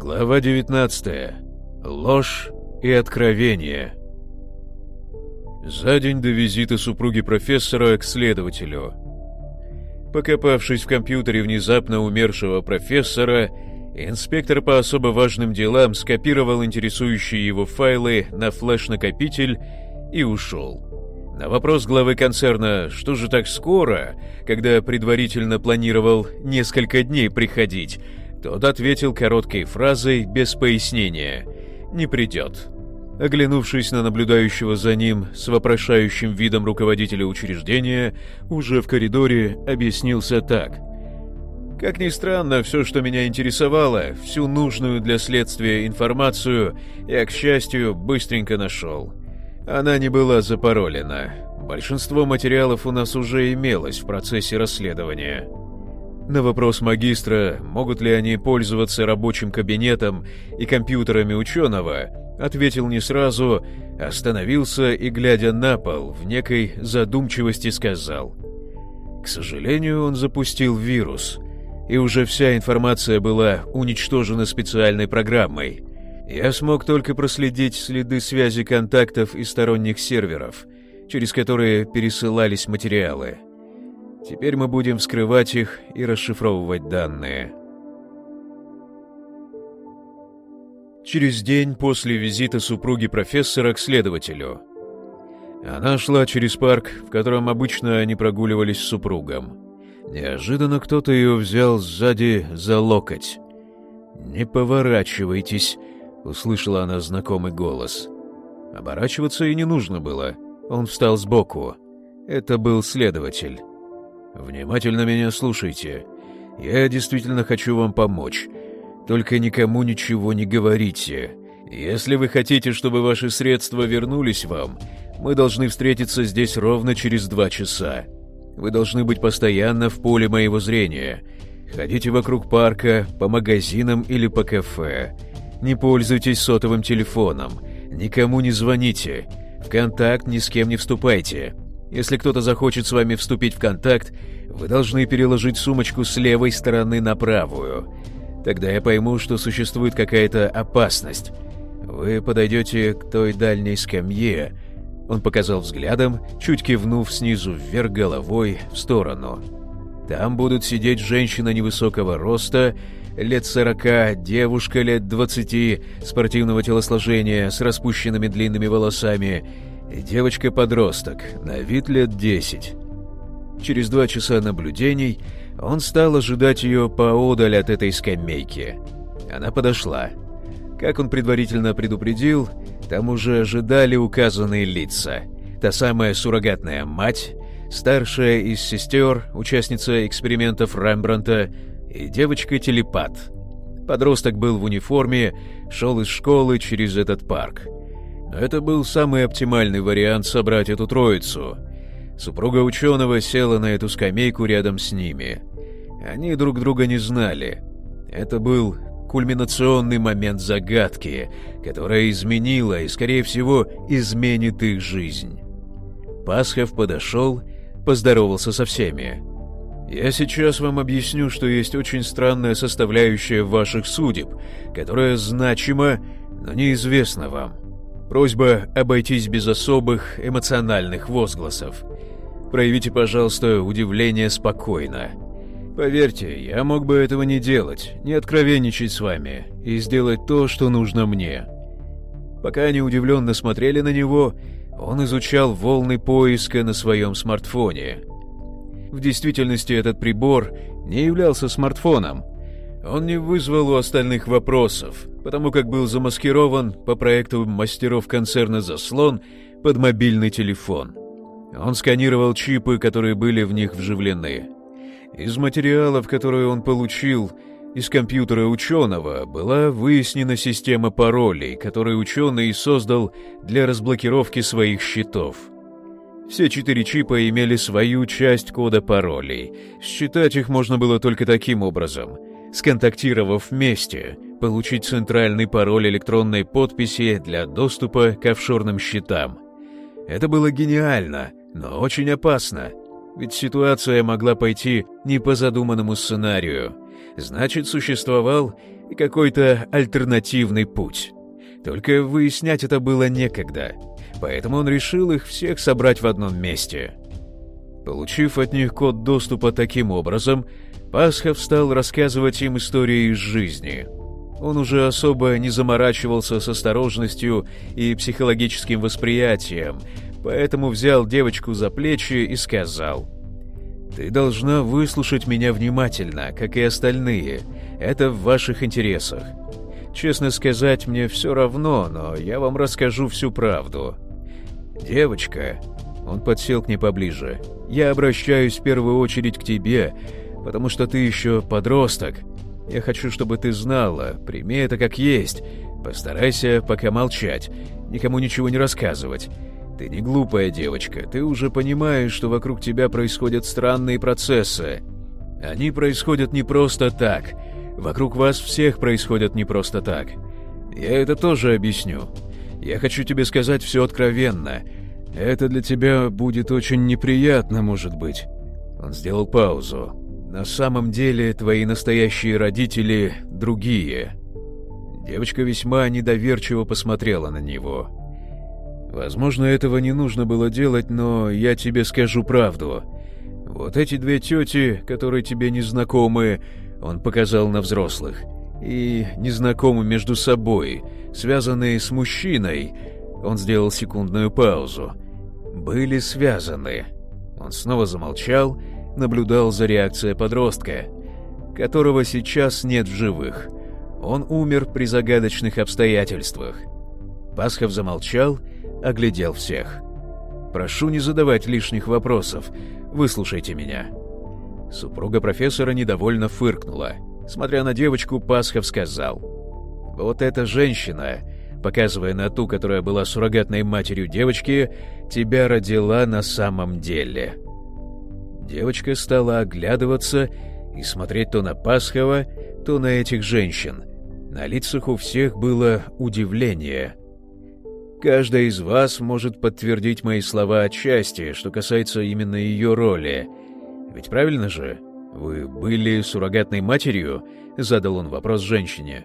Глава 19. Ложь и откровение. За день до визита супруги профессора к следователю. Покопавшись в компьютере внезапно умершего профессора, инспектор по особо важным делам скопировал интересующие его файлы на флеш-накопитель и ушел. На вопрос главы концерна «Что же так скоро?», когда предварительно планировал несколько дней приходить, тот ответил короткой фразой без пояснения «Не придет». Оглянувшись на наблюдающего за ним с вопрошающим видом руководителя учреждения, уже в коридоре объяснился так. Как ни странно, все, что меня интересовало, всю нужную для следствия информацию, я, к счастью, быстренько нашел. Она не была запаролена. Большинство материалов у нас уже имелось в процессе расследования. На вопрос магистра, могут ли они пользоваться рабочим кабинетом и компьютерами ученого, ответил не сразу, остановился и, глядя на пол, в некой задумчивости сказал. К сожалению, он запустил вирус, и уже вся информация была уничтожена специальной программой. Я смог только проследить следы связи контактов и сторонних серверов, через которые пересылались материалы. Теперь мы будем вскрывать их и расшифровывать данные. Через день после визита супруги профессора к следователю. Она шла через парк, в котором обычно они прогуливались с супругом. Неожиданно кто-то ее взял сзади за локоть. «Не поворачивайтесь», — услышала она знакомый голос. Оборачиваться и не нужно было. Он встал сбоку. Это был следователь. Внимательно меня слушайте. Я действительно хочу вам помочь. Только никому ничего не говорите. Если вы хотите, чтобы ваши средства вернулись вам, мы должны встретиться здесь ровно через два часа. Вы должны быть постоянно в поле моего зрения. Ходите вокруг парка, по магазинам или по кафе. Не пользуйтесь сотовым телефоном. Никому не звоните. В контакт ни с кем не вступайте. Если кто-то захочет с вами вступить в контакт, вы должны переложить сумочку с левой стороны на правую. Тогда я пойму, что существует какая-то опасность. Вы подойдете к той дальней скамье. Он показал взглядом, чуть кивнув снизу вверх головой в сторону. Там будут сидеть женщина невысокого роста, лет сорока, девушка лет двадцати, спортивного телосложения, с распущенными длинными волосами – и девочка-подросток, на вид лет десять. Через два часа наблюдений он стал ожидать ее поодаль от этой скамейки. Она подошла. Как он предварительно предупредил, там уже ожидали указанные лица. Та самая суррогатная мать, старшая из сестер, участница экспериментов Рембранта и девочка-телепат. Подросток был в униформе, шел из школы через этот парк. Это был самый оптимальный вариант собрать эту троицу. Супруга ученого села на эту скамейку рядом с ними. Они друг друга не знали. Это был кульминационный момент загадки, которая изменила и, скорее всего, изменит их жизнь. Пасхов подошел, поздоровался со всеми. «Я сейчас вам объясню, что есть очень странная составляющая ваших судеб, которая значима, но неизвестна вам. Просьба обойтись без особых эмоциональных возгласов. Проявите, пожалуйста, удивление спокойно. Поверьте, я мог бы этого не делать, не откровенничать с вами и сделать то, что нужно мне. Пока они удивленно смотрели на него, он изучал волны поиска на своем смартфоне. В действительности этот прибор не являлся смартфоном, он не вызвал у остальных вопросов, потому как был замаскирован по проекту мастеров концерна «Заслон» под мобильный телефон. Он сканировал чипы, которые были в них вживлены. Из материалов, которые он получил из компьютера ученого, была выяснена система паролей, которую ученый создал для разблокировки своих счетов. Все четыре чипа имели свою часть кода паролей. Считать их можно было только таким образом — сконтактировав вместе, получить центральный пароль электронной подписи для доступа к офшорным счетам. Это было гениально, но очень опасно, ведь ситуация могла пойти не по задуманному сценарию. Значит, существовал какой-то альтернативный путь. Только выяснять это было некогда, поэтому он решил их всех собрать в одном месте. Получив от них код доступа таким образом, Пасхов стал рассказывать им истории из жизни. Он уже особо не заморачивался с осторожностью и психологическим восприятием, поэтому взял девочку за плечи и сказал, «Ты должна выслушать меня внимательно, как и остальные. Это в ваших интересах. Честно сказать, мне все равно, но я вам расскажу всю правду. Девочка...» Он подсел к ней поближе. «Я обращаюсь в первую очередь к тебе, потому что ты еще подросток. Я хочу, чтобы ты знала, прими это как есть. Постарайся пока молчать, никому ничего не рассказывать. Ты не глупая девочка, ты уже понимаешь, что вокруг тебя происходят странные процессы. Они происходят не просто так. Вокруг вас всех происходят не просто так. Я это тоже объясню. Я хочу тебе сказать все откровенно. Это для тебя будет очень неприятно, может быть. Он сделал паузу. На самом деле твои настоящие родители другие. Девочка весьма недоверчиво посмотрела на него. Возможно, этого не нужно было делать, но я тебе скажу правду. Вот эти две тети, которые тебе не знакомы, он показал на взрослых, и незнакомы между собой, связанные с мужчиной, он сделал секундную паузу, были связаны. Он снова замолчал, наблюдал за реакцией подростка, которого сейчас нет в живых. Он умер при загадочных обстоятельствах. Пасхов замолчал оглядел всех. «Прошу не задавать лишних вопросов. Выслушайте меня». Супруга профессора недовольно фыркнула. Смотря на девочку, Пасхов сказал. «Вот эта женщина, показывая на ту, которая была суррогатной матерью девочки, тебя родила на самом деле». Девочка стала оглядываться и смотреть то на Пасхова, то на этих женщин. На лицах у всех было удивление. Каждая из вас может подтвердить мои слова отчасти, что касается именно ее роли. Ведь правильно же? Вы были суррогатной матерью? Задал он вопрос женщине.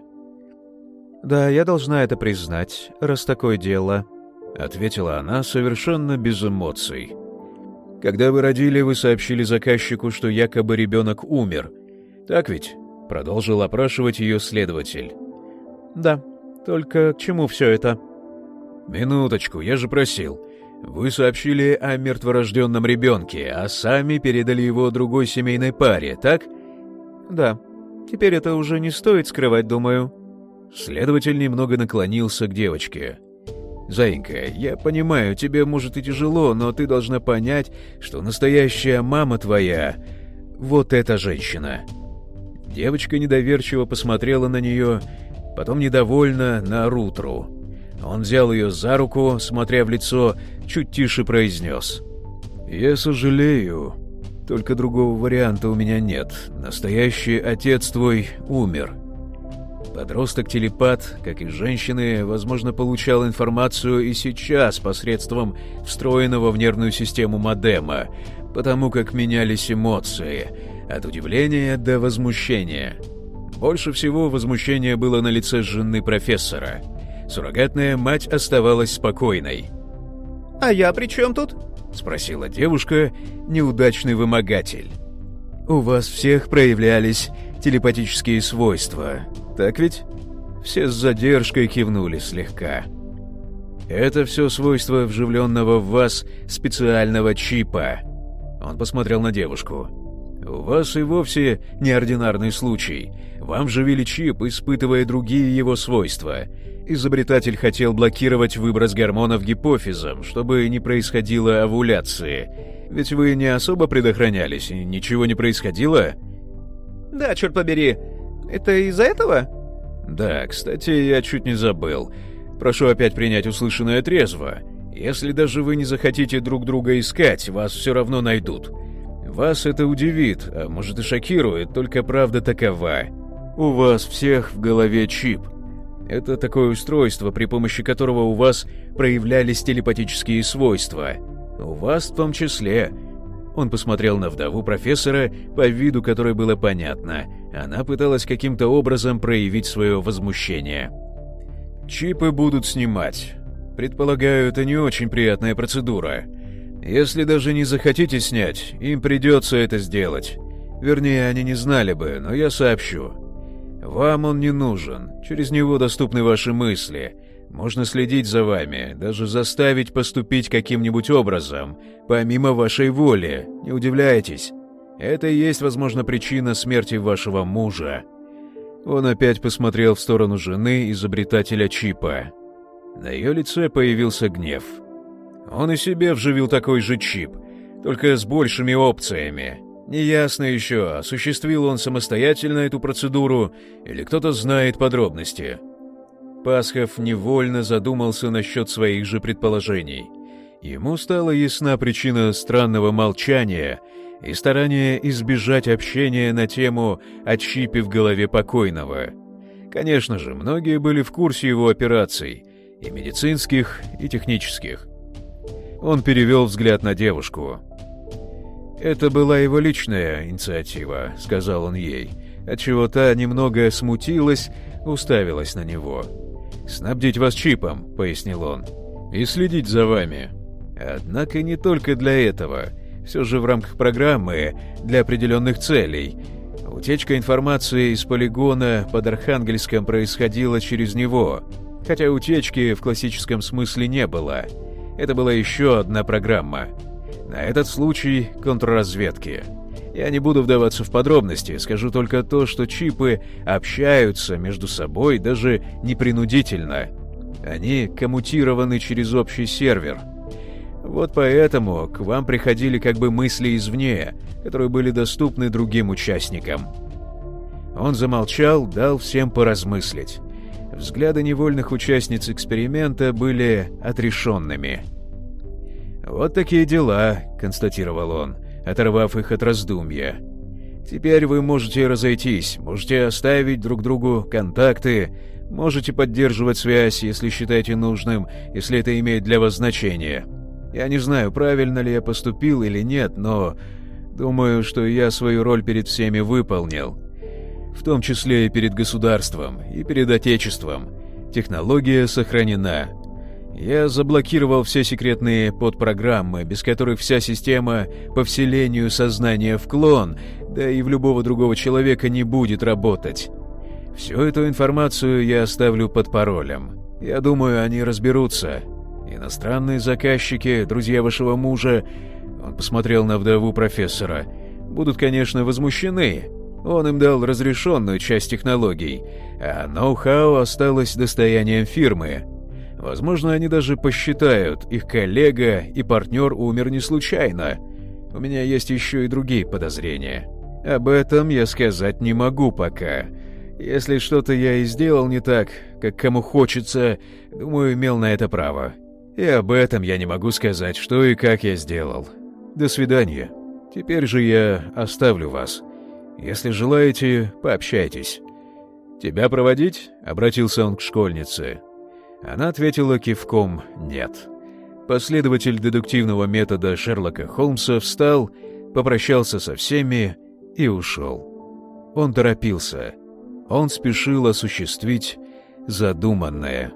Да, я должна это признать, раз такое дело, ответила она совершенно без эмоций. Когда вы родили, вы сообщили заказчику, что якобы ребенок умер. Так ведь? Продолжил опрашивать ее следователь. Да, только к чему все это? «Минуточку, я же просил. Вы сообщили о мертворожденном ребенке, а сами передали его другой семейной паре, так?» «Да. Теперь это уже не стоит скрывать, думаю». Следователь немного наклонился к девочке. «Заинька, я понимаю, тебе может и тяжело, но ты должна понять, что настоящая мама твоя — вот эта женщина». Девочка недоверчиво посмотрела на нее, потом недовольно на Рутру. Он взял ее за руку, смотря в лицо, чуть тише произнес. «Я сожалею. Только другого варианта у меня нет. Настоящий отец твой умер». Подросток-телепат, как и женщины, возможно, получал информацию и сейчас посредством встроенного в нервную систему модема, потому как менялись эмоции, от удивления до возмущения. Больше всего возмущение было на лице жены профессора – Суррогатная мать оставалась спокойной. «А я при чем тут?» — спросила девушка, неудачный вымогатель. «У вас всех проявлялись телепатические свойства, так ведь?» Все с задержкой кивнули слегка. «Это все свойства вживленного в вас специального чипа». Он посмотрел на девушку. «У вас и вовсе неординарный случай. Вам вживили чип, испытывая другие его свойства — Изобретатель хотел блокировать выброс гормонов гипофизом, чтобы не происходило овуляции. Ведь вы не особо предохранялись, и ничего не происходило? Да, черт побери. Это из-за этого? Да, кстати, я чуть не забыл. Прошу опять принять услышанное трезво. Если даже вы не захотите друг друга искать, вас все равно найдут. Вас это удивит, а может и шокирует, только правда такова. У вас всех в голове чип. Это такое устройство, при помощи которого у вас проявлялись телепатические свойства. У вас в том числе. Он посмотрел на вдову профессора, по виду которой было понятно. Она пыталась каким-то образом проявить свое возмущение. «Чипы будут снимать. Предполагаю, это не очень приятная процедура. Если даже не захотите снять, им придется это сделать. Вернее, они не знали бы, но я сообщу. Вам он не нужен, через него доступны ваши мысли. Можно следить за вами, даже заставить поступить каким-нибудь образом, помимо вашей воли, не удивляйтесь. Это и есть, возможно, причина смерти вашего мужа. Он опять посмотрел в сторону жены изобретателя чипа. На ее лице появился гнев. Он и себе вживил такой же чип, только с большими опциями. Неясно еще, осуществил он самостоятельно эту процедуру или кто-то знает подробности. Пасхов невольно задумался насчет своих же предположений. Ему стала ясна причина странного молчания и старания избежать общения на тему о чипе в голове покойного. Конечно же, многие были в курсе его операций, и медицинских, и технических. Он перевел взгляд на девушку. «Это была его личная инициатива», — сказал он ей, отчего та немного смутилась, уставилась на него. «Снабдить вас чипом», — пояснил он, — «и следить за вами. Однако не только для этого. Все же в рамках программы для определенных целей. Утечка информации из полигона под Архангельском происходила через него, хотя утечки в классическом смысле не было. Это была еще одна программа — на этот случай контрразведки. Я не буду вдаваться в подробности, скажу только то, что чипы общаются между собой даже непринудительно. Они коммутированы через общий сервер. Вот поэтому к вам приходили как бы мысли извне, которые были доступны другим участникам. Он замолчал, дал всем поразмыслить. Взгляды невольных участниц эксперимента были отрешенными. «Вот такие дела», — констатировал он, оторвав их от раздумья. «Теперь вы можете разойтись, можете оставить друг другу контакты, можете поддерживать связь, если считаете нужным, если это имеет для вас значение. Я не знаю, правильно ли я поступил или нет, но думаю, что я свою роль перед всеми выполнил. В том числе и перед государством, и перед Отечеством. Технология сохранена, я заблокировал все секретные подпрограммы, без которых вся система по вселению сознания в клон, да и в любого другого человека не будет работать. Всю эту информацию я оставлю под паролем. Я думаю, они разберутся. Иностранные заказчики, друзья вашего мужа, он посмотрел на вдову профессора, будут, конечно, возмущены. Он им дал разрешенную часть технологий, а ноу-хау осталось достоянием фирмы, Возможно, они даже посчитают, их коллега и партнер умер не случайно. У меня есть еще и другие подозрения. Об этом я сказать не могу пока. Если что-то я и сделал не так, как кому хочется, думаю, имел на это право. И об этом я не могу сказать, что и как я сделал. До свидания. Теперь же я оставлю вас. Если желаете, пообщайтесь. «Тебя проводить?» — обратился он к школьнице. Она ответила кивком «нет». Последователь дедуктивного метода Шерлока Холмса встал, попрощался со всеми и ушел. Он торопился. Он спешил осуществить задуманное.